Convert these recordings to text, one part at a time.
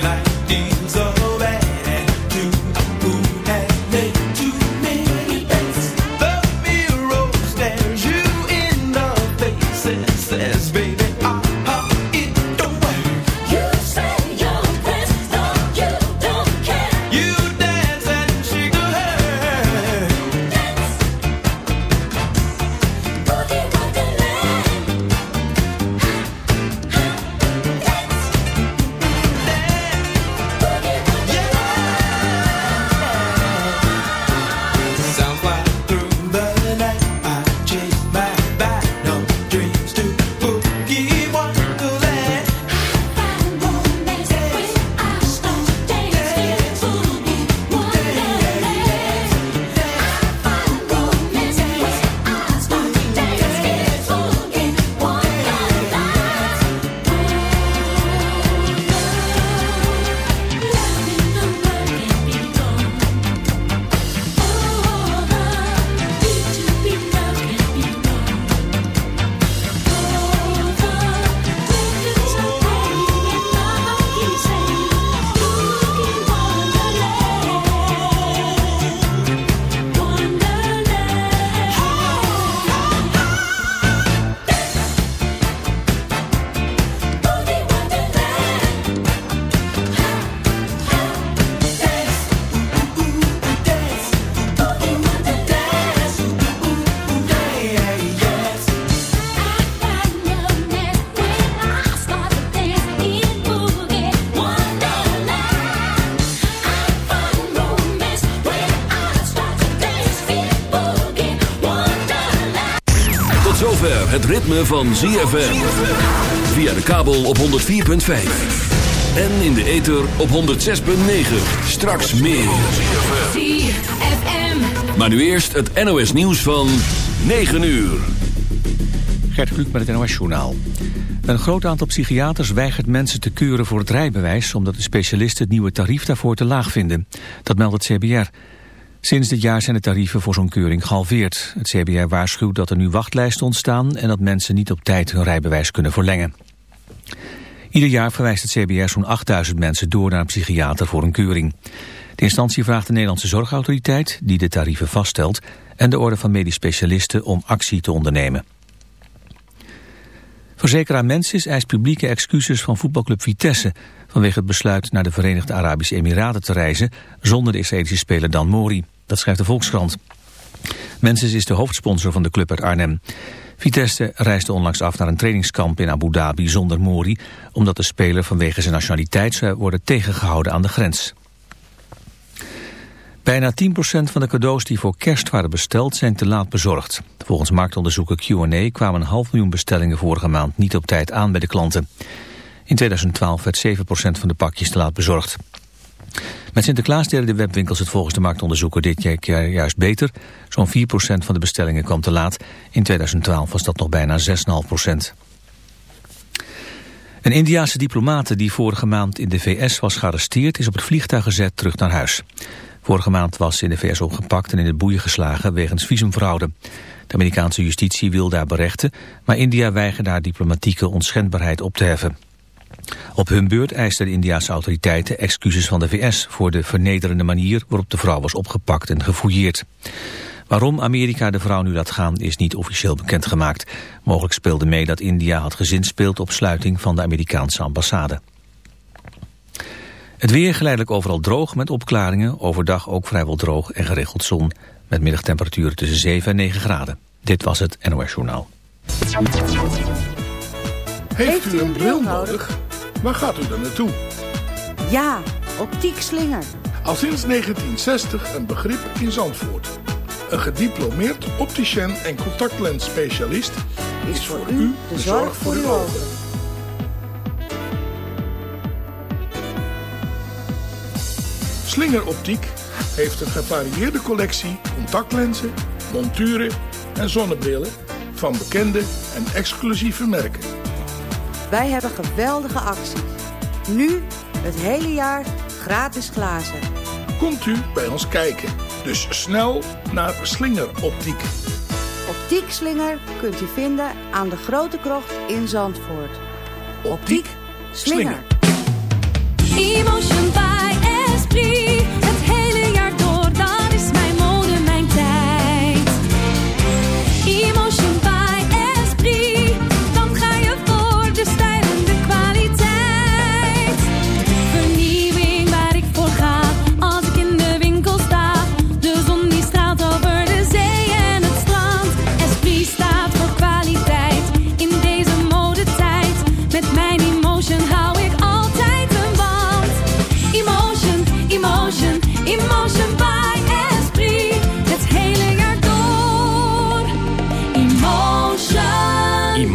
like van ZFM. Via de kabel op 104.5. En in de ether op 106.9. Straks meer. ZFM. Maar nu eerst het NOS nieuws van 9 uur. Gert Kluk met het NOS Journaal. Een groot aantal psychiaters weigert mensen te keuren voor het rijbewijs... omdat de specialisten het nieuwe tarief daarvoor te laag vinden. Dat meldt het CBR. Sinds dit jaar zijn de tarieven voor zo'n keuring gehalveerd. Het CBR waarschuwt dat er nu wachtlijsten ontstaan... en dat mensen niet op tijd hun rijbewijs kunnen verlengen. Ieder jaar verwijst het CBR zo'n 8000 mensen door naar een psychiater voor een keuring. De instantie vraagt de Nederlandse Zorgautoriteit, die de tarieven vaststelt... en de Orde van Medisch Specialisten om actie te ondernemen. Verzekeraar Mensis eist publieke excuses van voetbalclub Vitesse... vanwege het besluit naar de Verenigde Arabische Emiraten te reizen... zonder de Israëlische speler Dan Mori. Dat schrijft de Volkskrant. Mensis is de hoofdsponsor van de club uit Arnhem. Vitesse reisde onlangs af naar een trainingskamp in Abu Dhabi zonder Mori... omdat de speler vanwege zijn nationaliteit zou worden tegengehouden aan de grens. Bijna 10% van de cadeaus die voor kerst waren besteld zijn te laat bezorgd. Volgens marktonderzoeker Q&A kwamen een half miljoen bestellingen vorige maand niet op tijd aan bij de klanten. In 2012 werd 7% van de pakjes te laat bezorgd. Met Sinterklaas deden de webwinkels het volgens de marktonderzoeker dit jaar juist beter. Zo'n 4% van de bestellingen kwam te laat. In 2012 was dat nog bijna 6,5%. Een Indiaanse diplomate die vorige maand in de VS was gearresteerd... is op het vliegtuig gezet terug naar huis. Vorige maand was in de VS opgepakt en in het boeien geslagen wegens visumfraude. De Amerikaanse justitie wil daar berechten, maar India weigert daar diplomatieke onschendbaarheid op te heffen. Op hun beurt eisten de Indiaanse autoriteiten excuses van de VS voor de vernederende manier waarop de vrouw was opgepakt en gefouilleerd. Waarom Amerika de vrouw nu laat gaan is niet officieel bekendgemaakt. Mogelijk speelde mee dat India had gezinspeeld op sluiting van de Amerikaanse ambassade. Het weer geleidelijk overal droog met opklaringen. Overdag ook vrijwel droog en geregeld zon. Met middagtemperaturen tussen 7 en 9 graden. Dit was het NOS Journaal. Heeft u een bril nodig? Waar gaat u dan naartoe? Ja, optiek slinger. Al sinds 1960 een begrip in Zandvoort. Een gediplomeerd opticien en contactlensspecialist is voor u de zorg voor uw ogen. Slinger Optiek heeft een gevarieerde collectie contactlenzen, monturen en zonnebrillen van bekende en exclusieve merken. Wij hebben geweldige acties. Nu het hele jaar gratis glazen. Komt u bij ons kijken. Dus snel naar Slinger Optiek. Optiek Slinger kunt u vinden aan de Grote Krocht in Zandvoort. Optiek Slinger energie.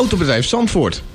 Autobedrijf Zandvoort.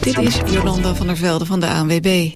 Dit is Jolanda van der Velde van de ANWB.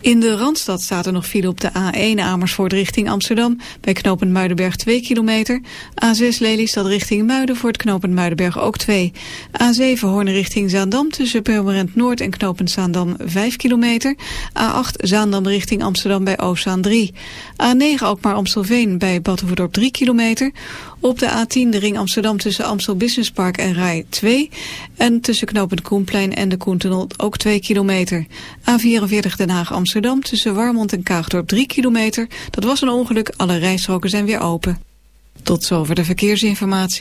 In de Randstad staat er nog file op de A1 Amersfoort richting Amsterdam... bij knooppunt Muidenberg 2 kilometer. A6 Lelystad richting Muiden voor het Muidenberg ook 2. A7 Hoorn richting Zaandam tussen Purmerend Noord en knooppunt Zaandam 5 kilometer. A8 Zaandam richting Amsterdam bij Oostzaan 3. A9 Alkmaar-Amstelveen bij Battenverdorp 3 kilometer. Op de A10 de ring Amsterdam tussen Amstel Business Park en Rij 2. En tussen knooppunt Koenplein en de Koentunnel ook 2 kilometer. A44 Den Haag Amsterdam tussen Warmond en Kaagdorp 3 kilometer. Dat was een ongeluk, alle rijstroken zijn weer open. Tot zover de verkeersinformatie.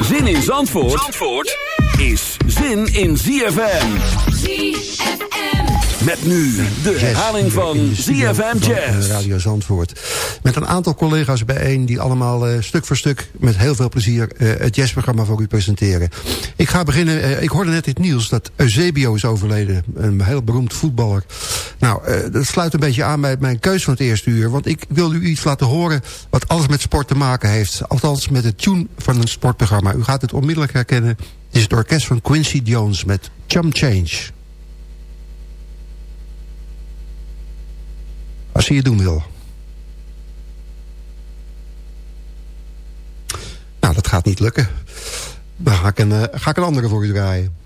Zin in Zandvoort, Zandvoort is zin in ZFM. ZFM. Met nu de herhaling van ZFM Jazz. Radio Zandvoort. Met een aantal collega's bijeen die allemaal uh, stuk voor stuk... met heel veel plezier uh, het jazzprogramma voor u presenteren. Ik ga beginnen. Uh, ik hoorde net het nieuws dat Eusebio is overleden. Een heel beroemd voetballer. Nou, dat sluit een beetje aan bij mijn keus van het eerste uur. Want ik wil u iets laten horen wat alles met sport te maken heeft. Althans met het tune van een sportprogramma. U gaat het onmiddellijk herkennen. Het is het orkest van Quincy Jones met Chum Change. Als hij het doen wil. Nou, dat gaat niet lukken. Dan ga ik een, uh, ga ik een andere voor u draaien.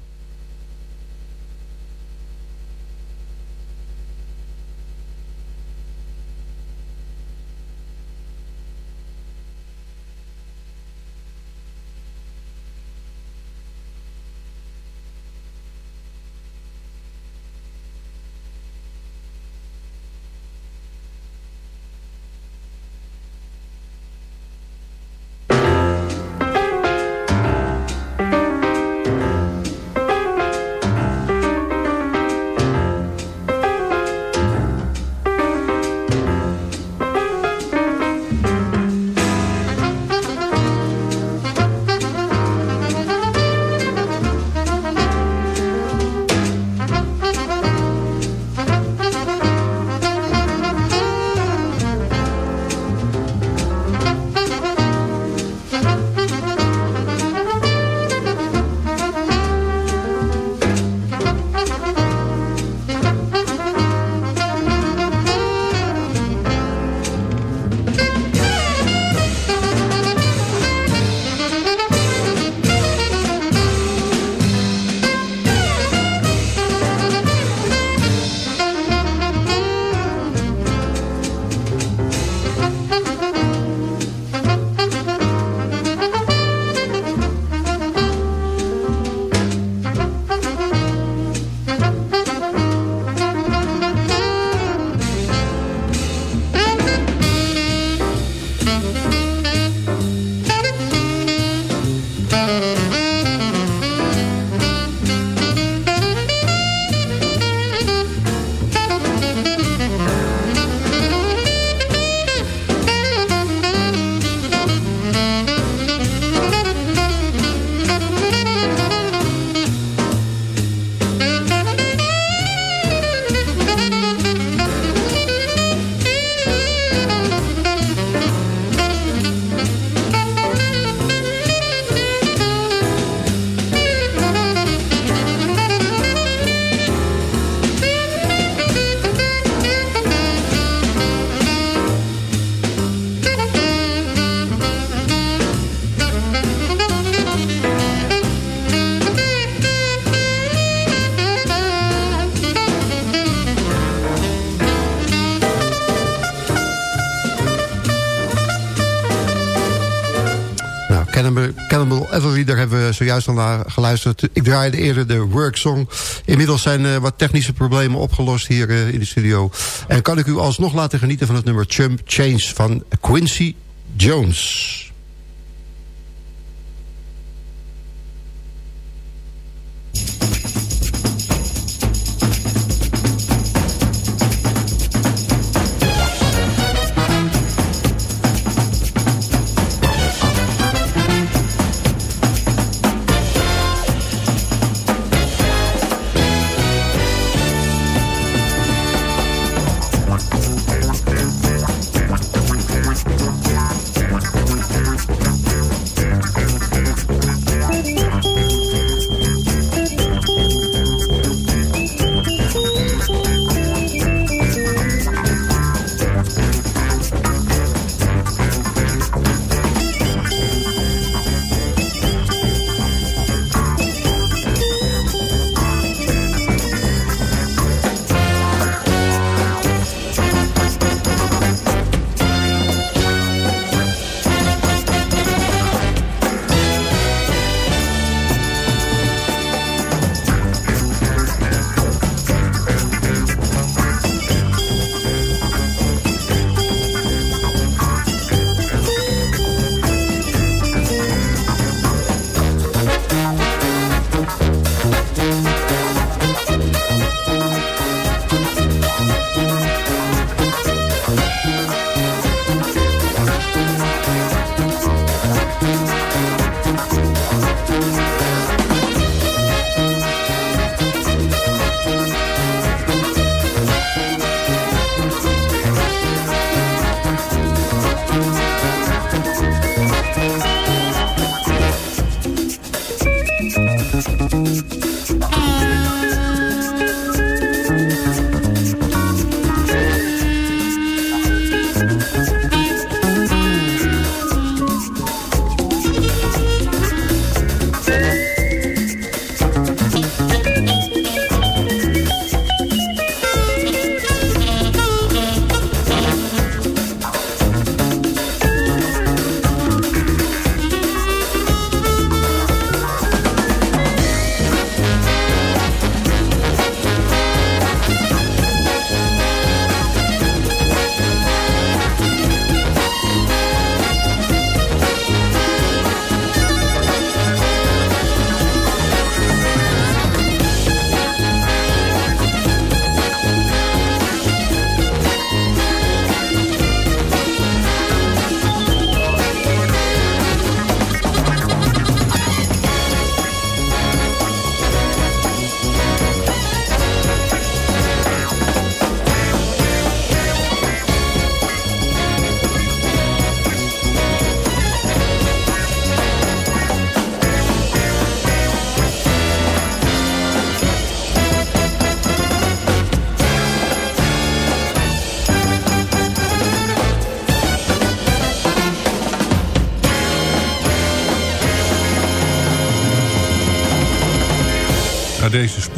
Geluisterd. Ik draaide eerder de worksong. Inmiddels zijn uh, wat technische problemen opgelost hier uh, in de studio. En kan ik u alsnog laten genieten van het nummer Chump Change van Quincy Jones.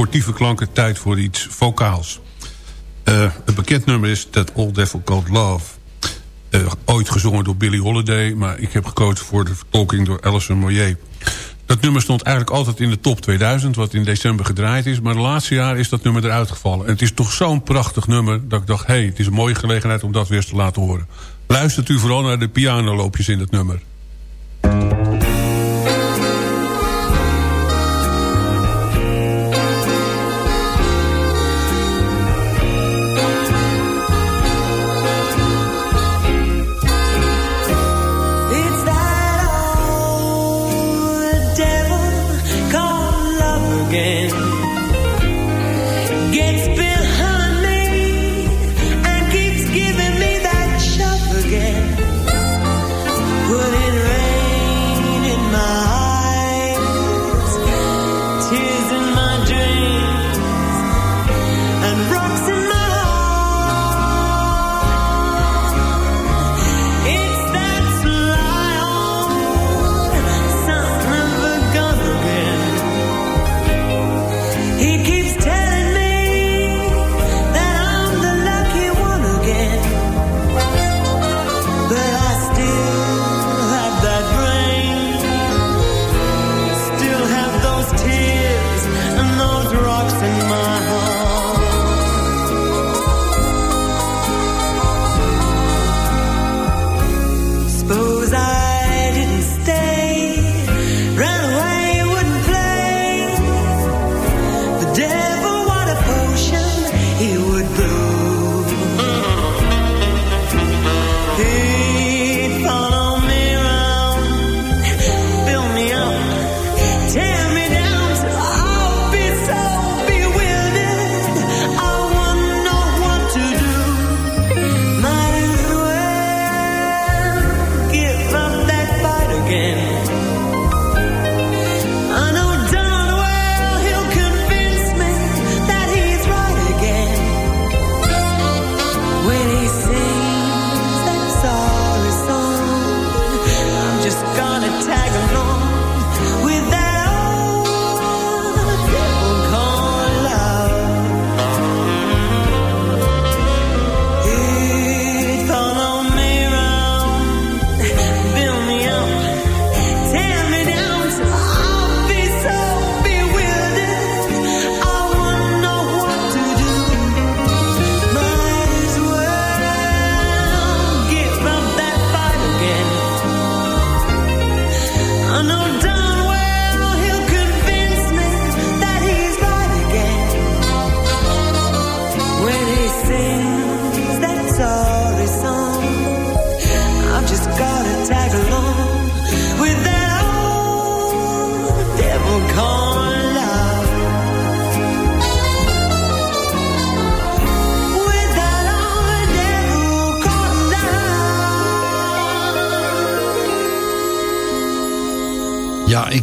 Sportieve klanken tijd voor iets vocaals. Uh, het bekend nummer is That Old Devil Called Love. Uh, ooit gezongen door Billie Holiday... maar ik heb gekozen voor de vertolking door Alison Moyer. Dat nummer stond eigenlijk altijd in de top 2000... wat in december gedraaid is. Maar de laatste jaar is dat nummer eruit gevallen. En het is toch zo'n prachtig nummer dat ik dacht... hé, hey, het is een mooie gelegenheid om dat weer eens te laten horen. Luistert u vooral naar de pianoloopjes in het nummer.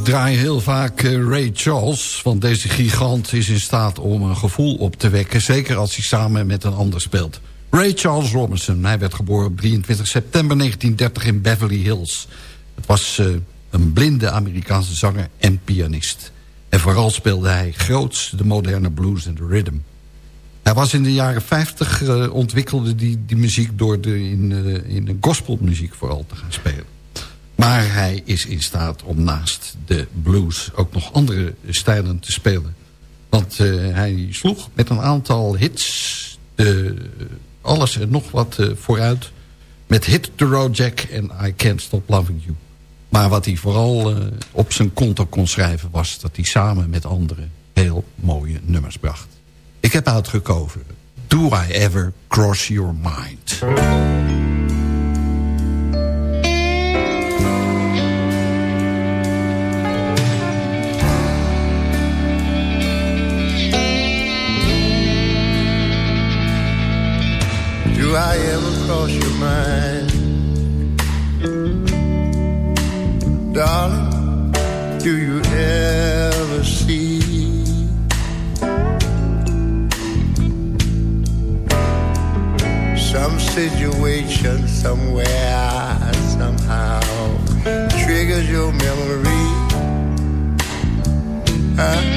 Draai heel vaak eh, Ray Charles, want deze gigant is in staat om een gevoel op te wekken... zeker als hij samen met een ander speelt. Ray Charles Robinson, hij werd geboren op 23 september 1930 in Beverly Hills. Het was uh, een blinde Amerikaanse zanger en pianist. En vooral speelde hij groots de moderne blues en de rhythm. Hij was in de jaren 50, uh, eh, ontwikkelde die, die muziek door de, in, in gospelmuziek vooral te gaan spelen. Maar hij is in staat om naast de blues ook nog andere stijlen te spelen. Want uh, hij sloeg met een aantal hits alles en nog wat uh, vooruit. Met Hit the Road Jack en I Can't Stop Loving You. Maar wat hij vooral uh, op zijn konto kon schrijven was... dat hij samen met anderen heel mooie nummers bracht. Ik heb uitgekozen Do I Ever Cross Your Mind. Cross your mind? Darling, do you ever see some situation somewhere, somehow triggers your memory? Huh?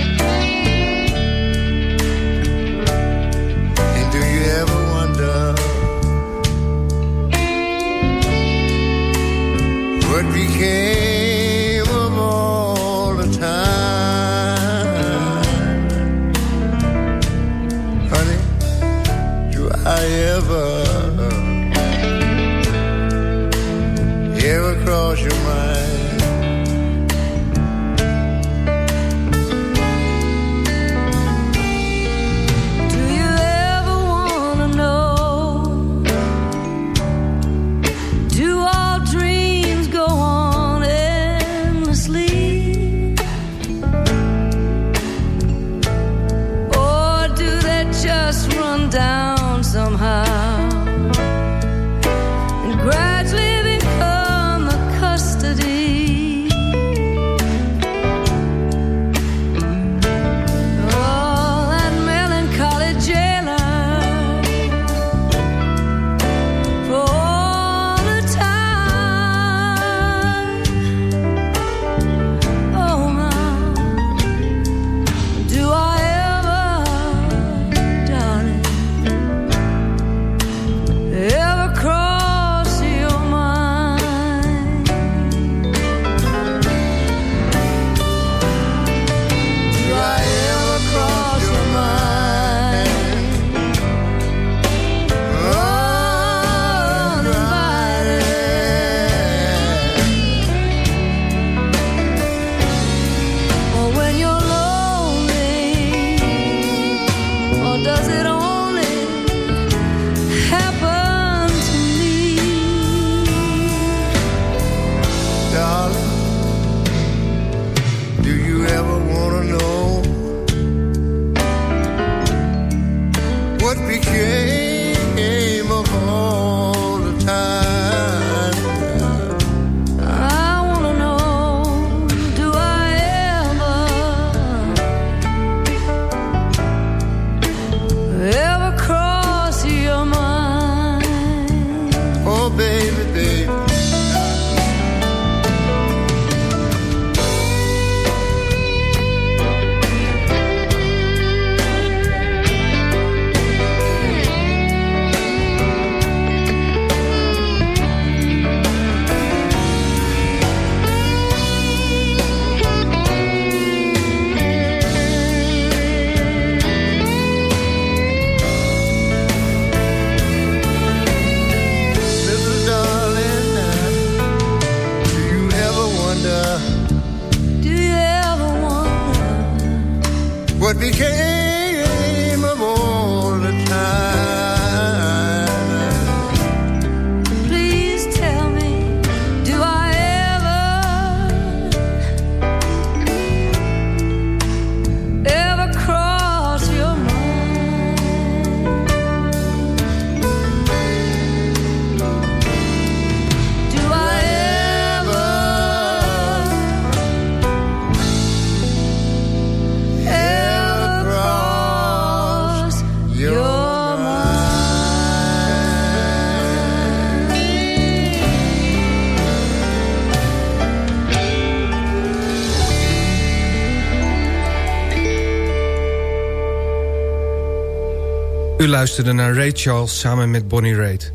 Luisterde naar Ray Charles samen met Bonnie Raitt.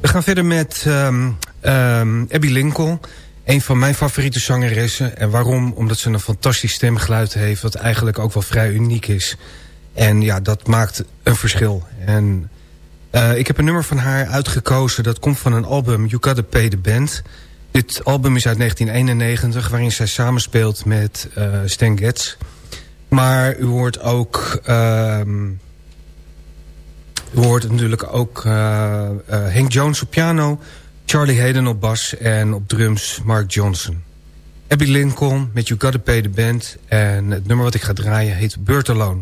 We gaan verder met um, Abby Lincoln. Een van mijn favoriete zangeressen. En waarom? Omdat ze een fantastisch stemgeluid heeft... wat eigenlijk ook wel vrij uniek is. En ja, dat maakt een verschil. En uh, ik heb een nummer van haar uitgekozen. Dat komt van een album You Gotta Pay the Band. Dit album is uit 1991... waarin zij samenspeelt met uh, Stan Getz. Maar u hoort ook... Uh, hoort natuurlijk ook uh, uh, Hank Jones op piano... Charlie Hayden op bas en op drums Mark Johnson. Abby Lincoln met You Gotta Pay the Band... en het nummer wat ik ga draaien heet Bird Alone.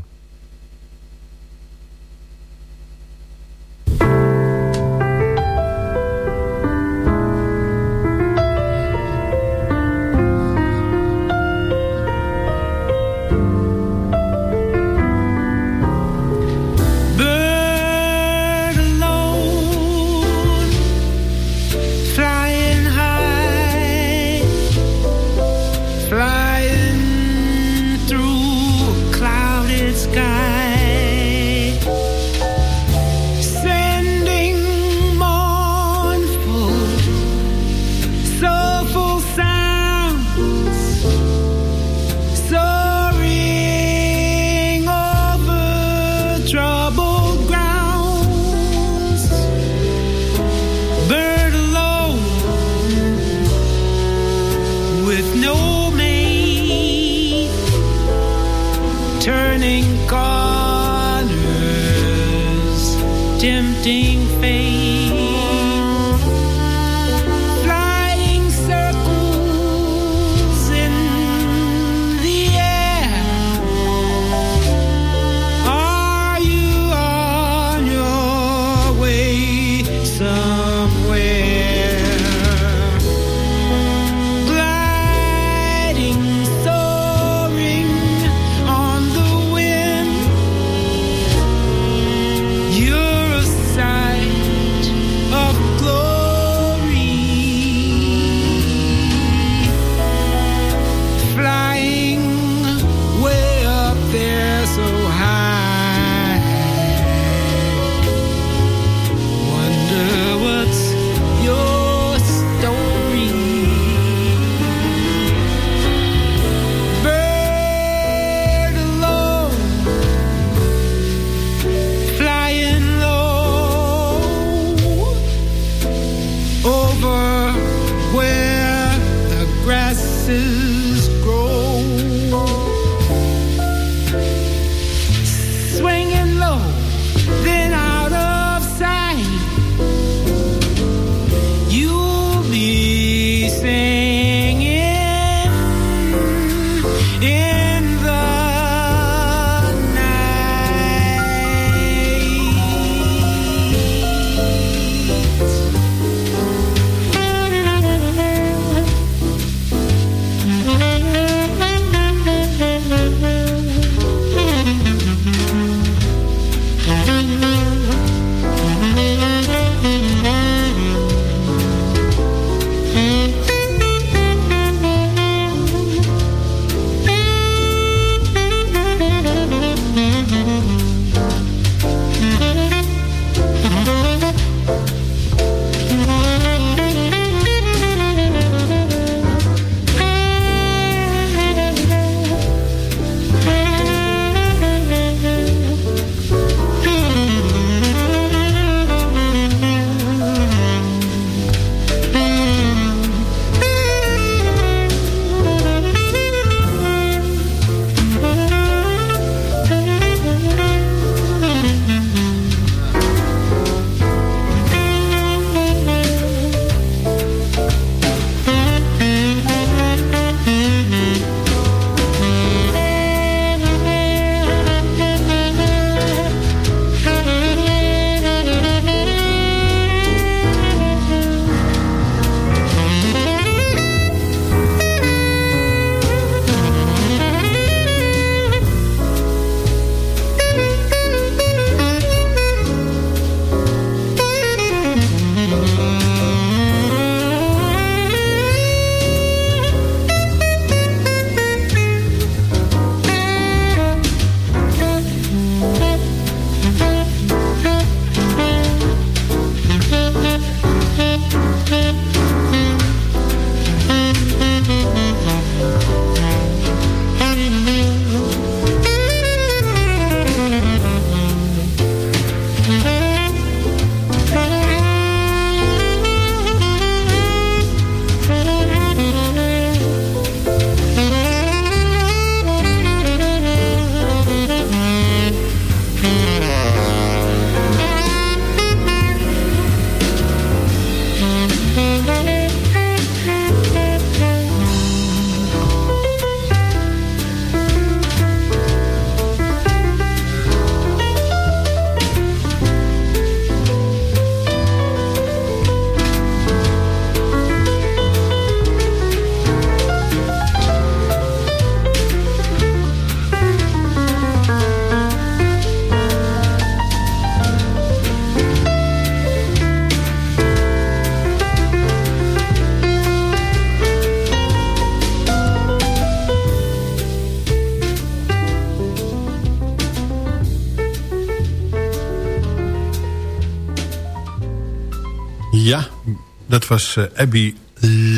Was uh, Abby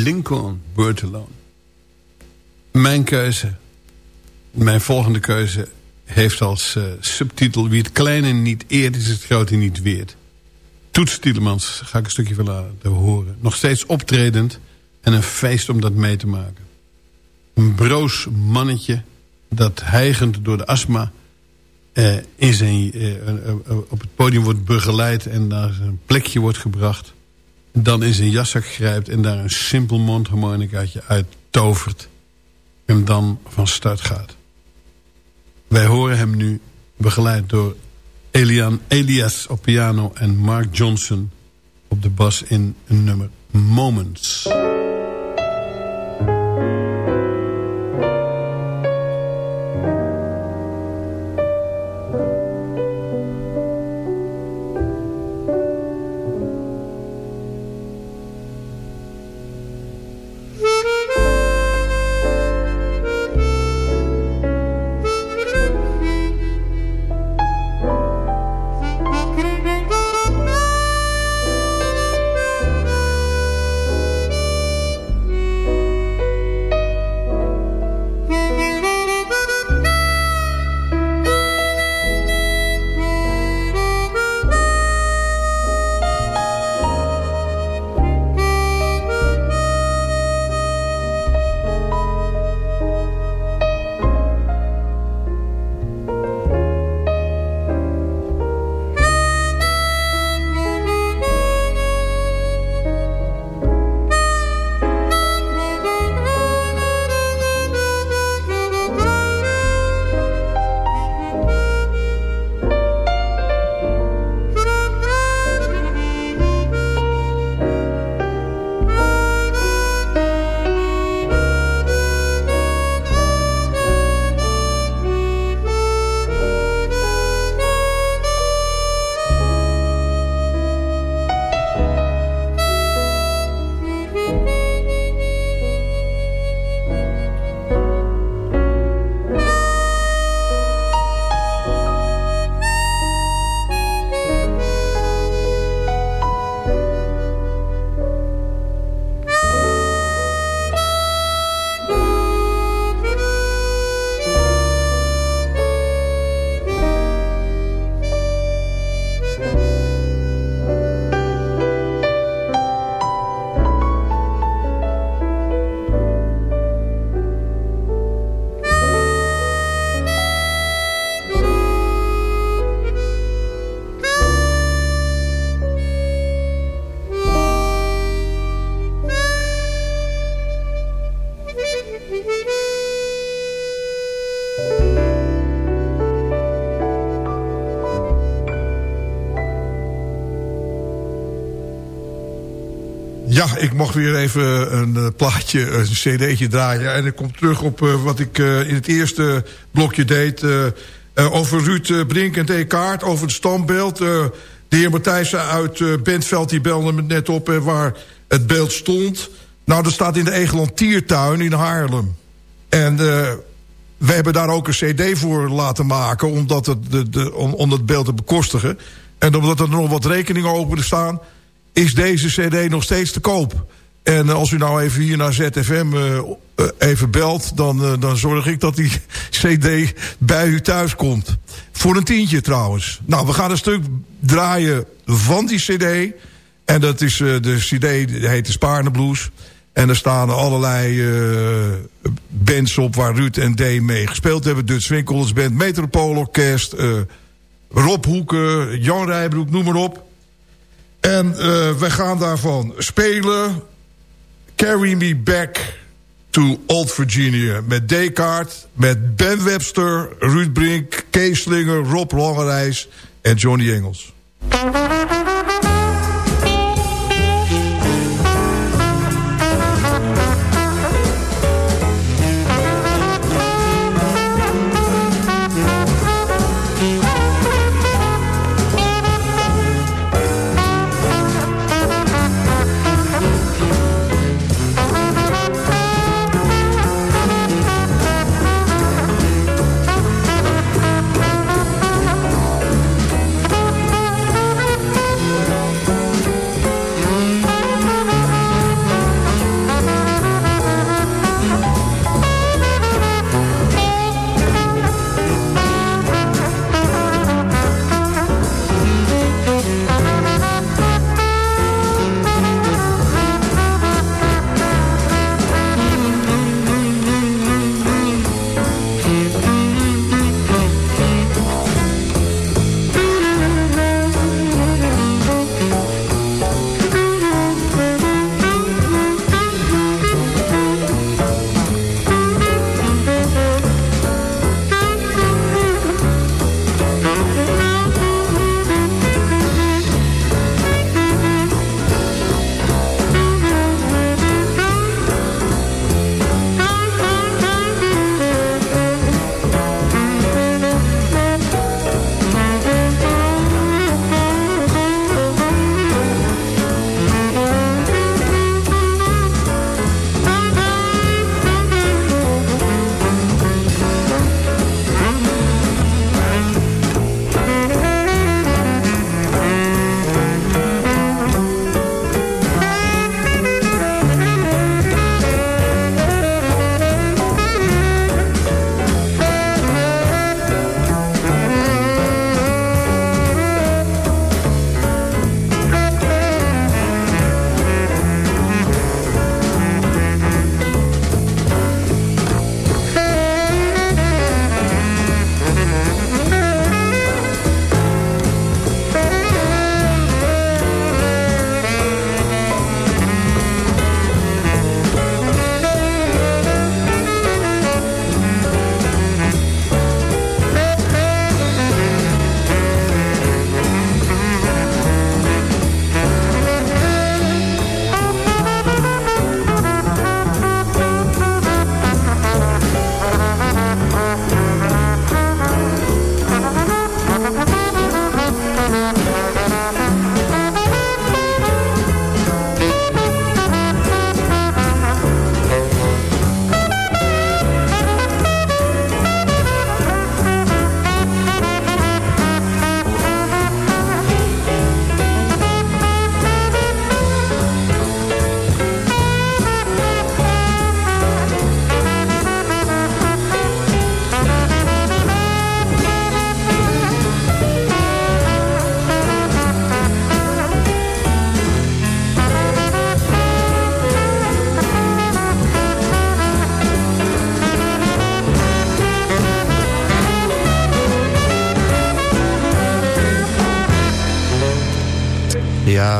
Lincoln, Bird Alone. Mijn keuze, mijn volgende keuze... heeft als uh, subtitel... Wie het kleine niet eert, is het grote niet weert. Toets Tielemans, ga ik een stukje van laten horen. Nog steeds optredend en een feest om dat mee te maken. Een broos mannetje dat hijgend door de astma... Uh, in zijn, op het podium wordt begeleid en naar een plekje wordt gebracht dan in zijn jaszak grijpt en daar een simpel mondharmonicaatje uit tovert. En dan van start gaat. Wij horen hem nu begeleid door Elian Elias op piano en Mark Johnson op de bas in een nummer Moments. Ik mocht weer even een uh, plaatje, een cd'tje draaien. En ik kom terug op uh, wat ik uh, in het eerste blokje deed. over Ruud Brink en D. Kaart, over het standbeeld. de heer Matthijssen uit Bentveld die belde me net op waar het beeld stond. Nou, dat staat in de Egelantiertuin in Haarlem. En we hebben daar ook een cd voor laten maken... omdat het, de, de, om, om het beeld te bekostigen. En omdat er nog wat rekeningen open staan is deze cd nog steeds te koop. En eh, als u nou even hier naar ZFM eh, eh, even belt... Dan, dan zorg ik dat die cd bij u thuis komt. Voor een tientje trouwens. Nou, we gaan een stuk draaien van die cd. En dat is de cd, die heet de Spaarne. En er staan allerlei bands op waar Ruud en D mee gespeeld hebben. Dutch Winkels Band, Metropoolorkest... Rob Hoeken, Jan Rijbroek, noem maar op... En uh, we gaan daarvan spelen... Carry Me Back to Old Virginia. Met Descartes, met Ben Webster, Ruud Brink, Kees Slinger, Rob Langerijs en Johnny Engels.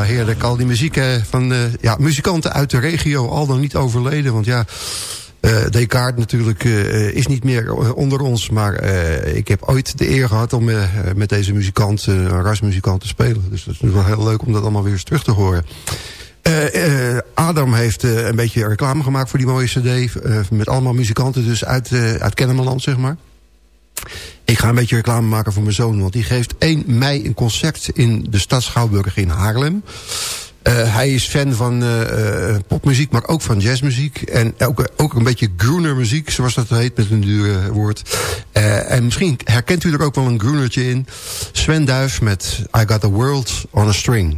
Heerlijk. Al die muziek van ja, muzikanten uit de regio, al dan niet overleden. Want ja, uh, Descartes natuurlijk uh, is niet meer onder ons. Maar ik heb ooit de eer gehad om met deze muzikant, een rasmuzikant, te spelen. Dus dat is wel heel leuk om dat allemaal weer eens terug te horen. Adam heeft een beetje reclame gemaakt voor die mooie cd. met allemaal muzikanten dus uit, uit Kennemerland, zeg maar. Ik ga een beetje reclame maken voor mijn zoon. Want die geeft 1 mei een concert in de stad Schouwburg in Haarlem. Uh, hij is fan van uh, popmuziek, maar ook van jazzmuziek. En ook, ook een beetje groener muziek, zoals dat heet met een duur woord. En misschien herkent u er ook wel een groenertje in. Sven Duif met I Got The World On A String.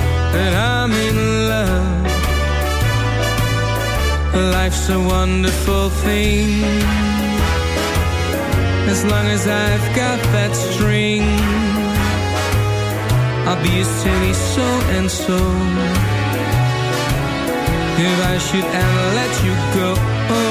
that I'm in love? Life's a wonderful thing. As long as I've got that string I'll be a silly so and so If I should ever let you go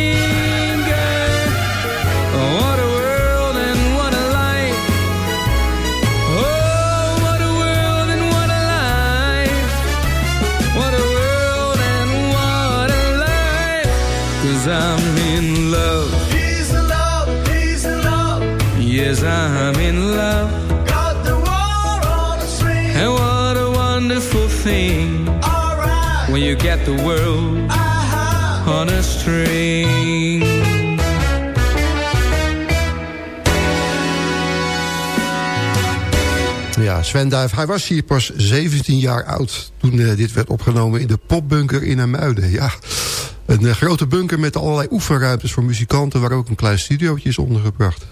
Yes, I'm in love. Got the world on a string. And what a wonderful thing. Alright. When you get the world uh -huh. on a string. Ja, Sven Duif, hij was hier pas 17 jaar oud... toen uh, dit werd opgenomen in de popbunker in Amuiden. Ja, een uh, grote bunker met allerlei oefenruimtes voor muzikanten... waar ook een klein studiootje is ondergebracht.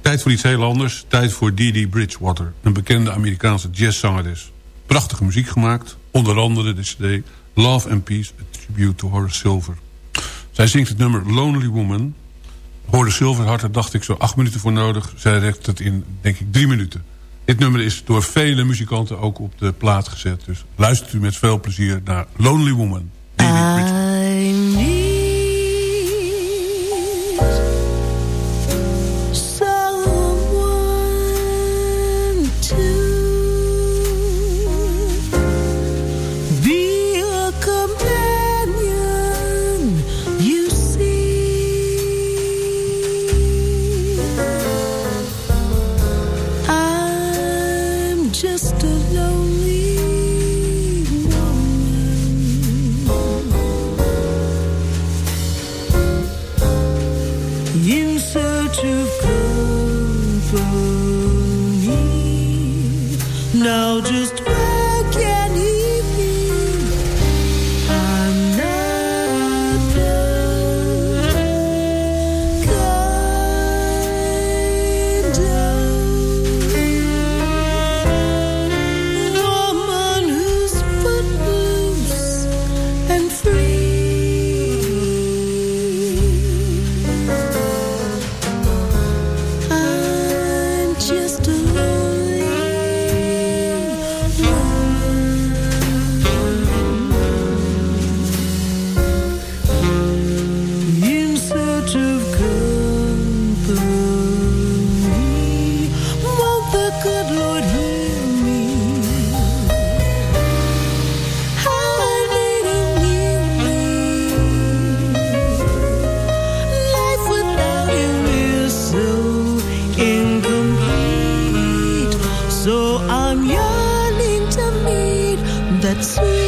Tijd voor iets heel anders. Tijd voor Dee Bridgewater. Een bekende Amerikaanse jazzzangeres. Prachtige muziek gemaakt. Onder andere de cd Love and Peace, a tribute to Horace Silver. Zij zingt het nummer Lonely Woman. Horace Silver had er, dacht ik, zo acht minuten voor nodig. Zij rekt het in, denk ik, drie minuten. Dit nummer is door vele muzikanten ook op de plaat gezet. Dus luistert u met veel plezier naar Lonely Woman. I need sweet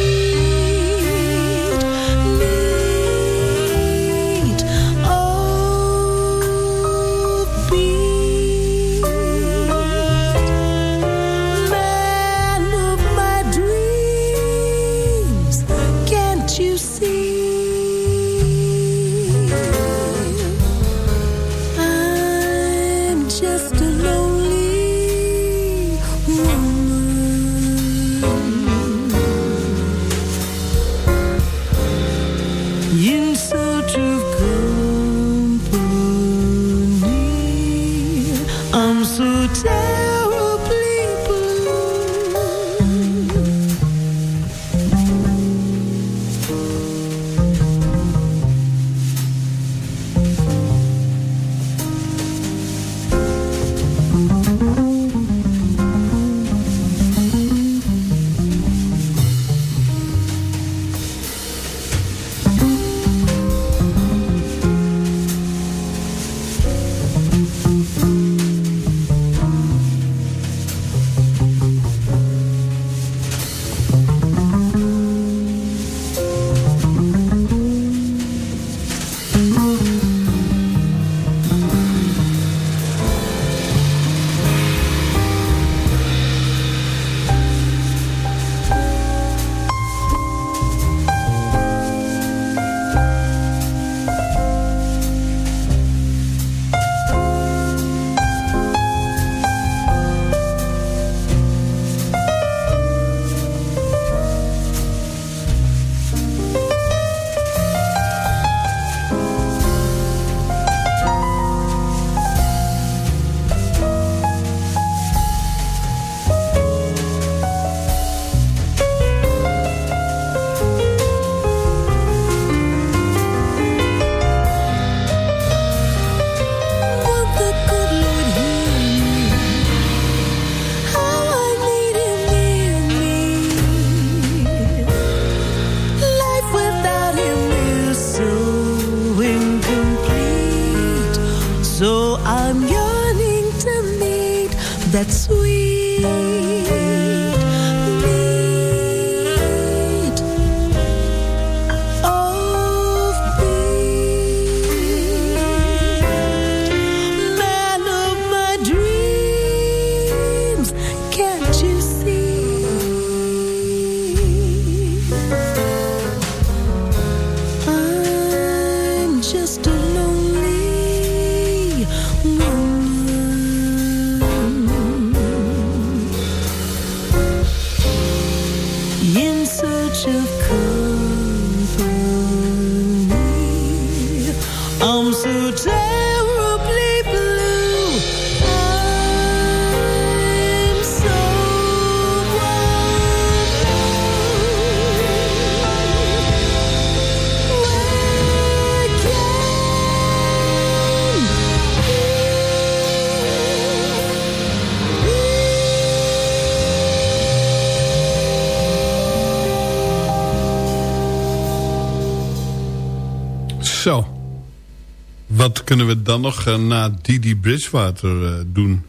Wat kunnen we dan nog eh, na Didi Bridgewater eh, doen?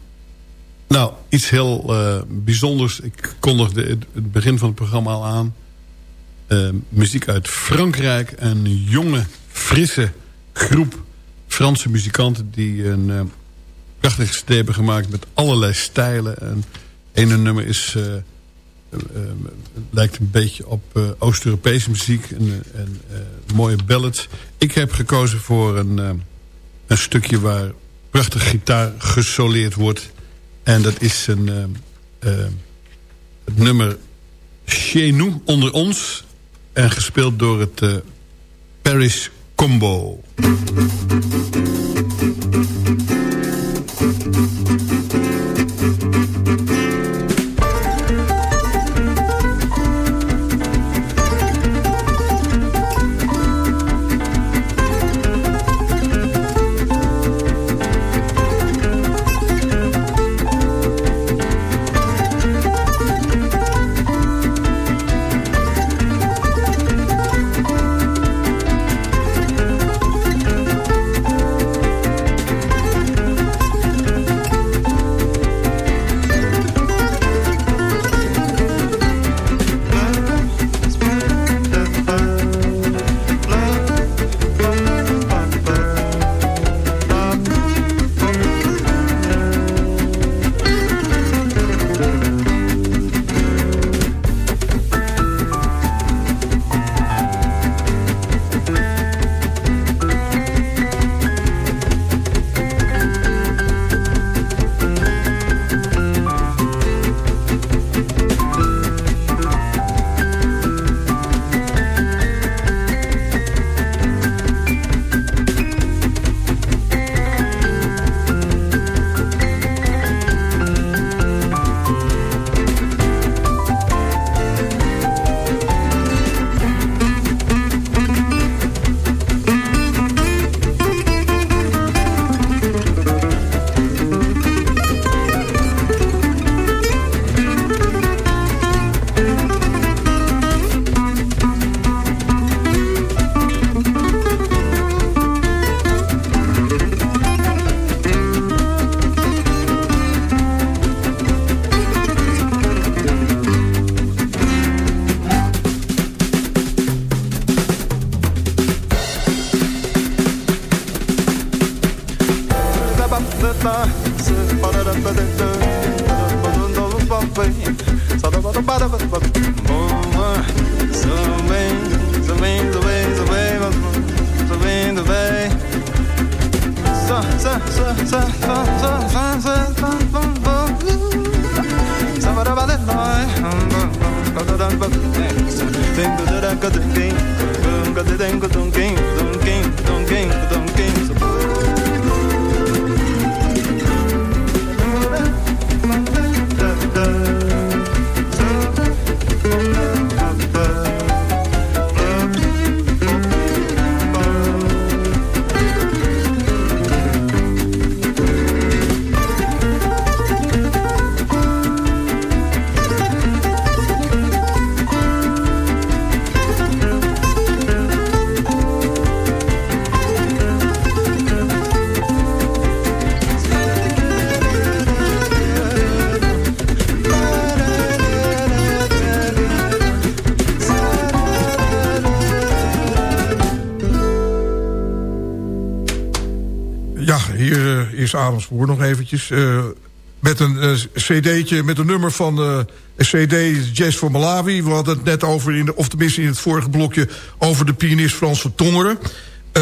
Nou, iets heel eh, bijzonders. Ik kondigde het, het begin van het programma al aan. Muziek uit Frankrijk. Een jonge, frisse groep Franse muzikanten... die een prachtige cd hebben gemaakt met allerlei stijlen. En ene nummer is... lijkt een beetje op Oost-Europese muziek. En, en mooie ballads. Ik heb gekozen voor een, een stukje waar prachtig gitaar gesoleerd wordt. En dat is een, eh, eh, het nummer Chez nous, onder ons. En gespeeld door het eh, Paris Combo. Is Amersfoort nog eventjes. eh, met een eh, cd'tje, met een nummer van eh, een cd Jazz voor Malawi. We hadden het net over, in de, of tenminste in het vorige blokje... over de pianist Frans van Tongeren. Eh,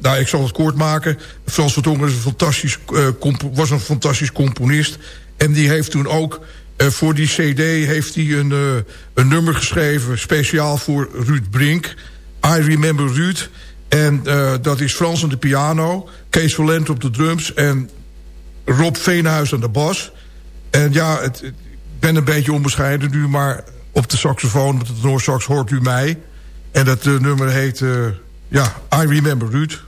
nou, ik zal het kort maken. Frans van Tongeren is een fantastisch, eh, was een fantastisch componist. En die heeft toen ook... eh, voor die cd heeft hij een, eh, een nummer geschreven... speciaal voor Ruud Brink. I Remember Ruud... En eh, dat is Frans aan de piano, Kees Valent op de drums... en Rob Veenhuis aan de bas. En ja, het, ik ben een beetje onbescheiden nu... maar op de saxofoon, met de tenorsax, hoort u mij. En dat eh, nummer heet, eh, ja, I Remember Ruud.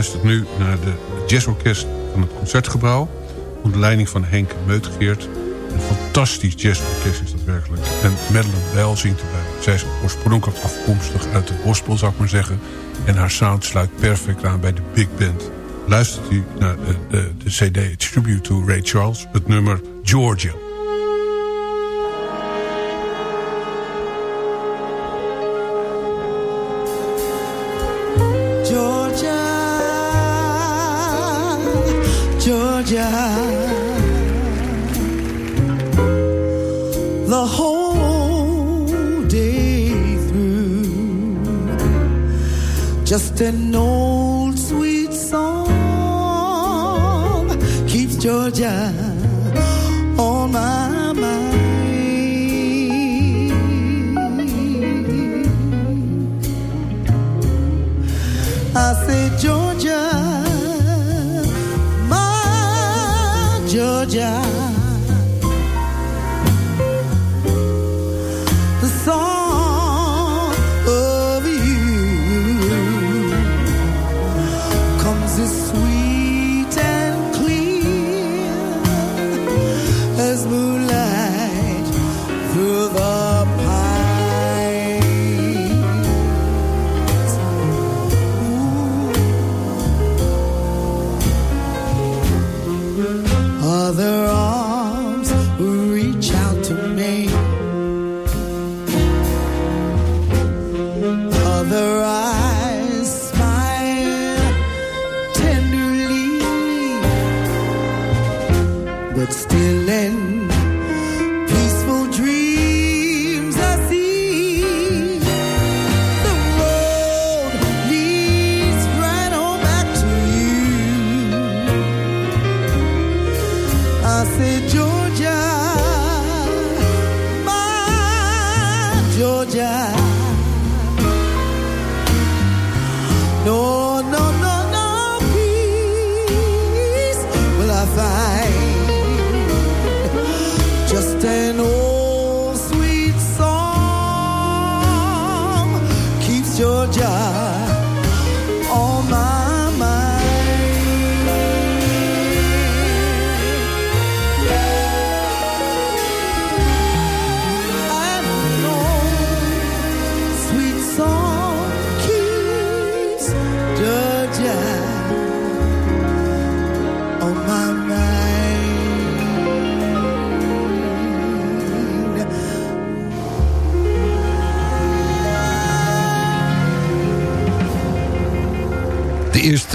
Luistert nu naar de jazzorkest van het Concertgebouw... onder leiding van Henk Meutgeert. Een fantastisch jazzorkest is dat werkelijk. En Madeleine Bell zingt erbij. Zij is oorspronkelijk afkomstig uit de gospel, zou ik maar zeggen. En haar sound sluit perfect aan bij de big band. Luistert u naar de, de, cd Tribute to Ray Charles, het nummer. Georgia, just an old sweet song keeps Georgia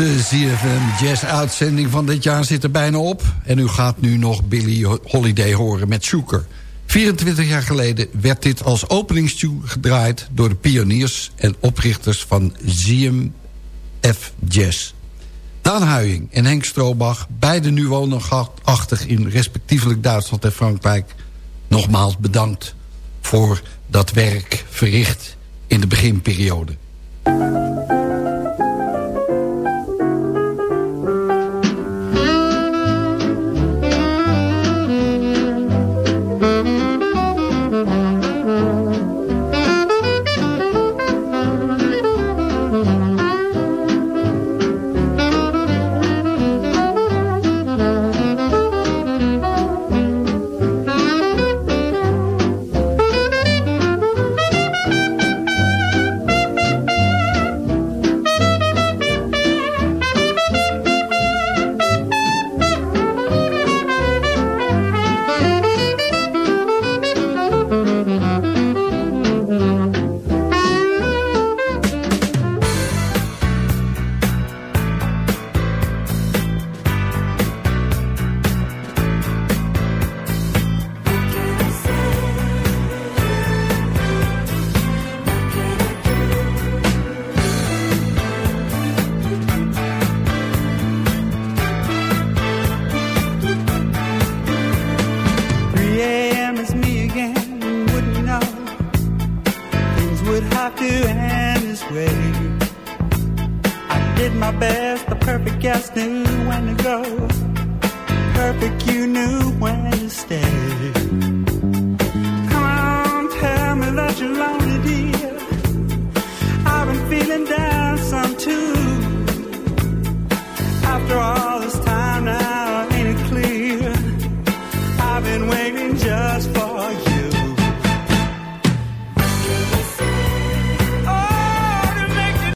De ZFM Jazz-uitzending van dit jaar zit er bijna op. En u gaat nu nog Billy Holiday horen met Shooker. 24 jaar geleden werd dit als openingstune gedraaid... door de pioniers en oprichters van ZMF Jazz. Daan Huying en Henk Stroobach, beide nu woonachtig in respectievelijk Duitsland en Frankrijk... nogmaals bedankt voor dat werk verricht in de beginperiode.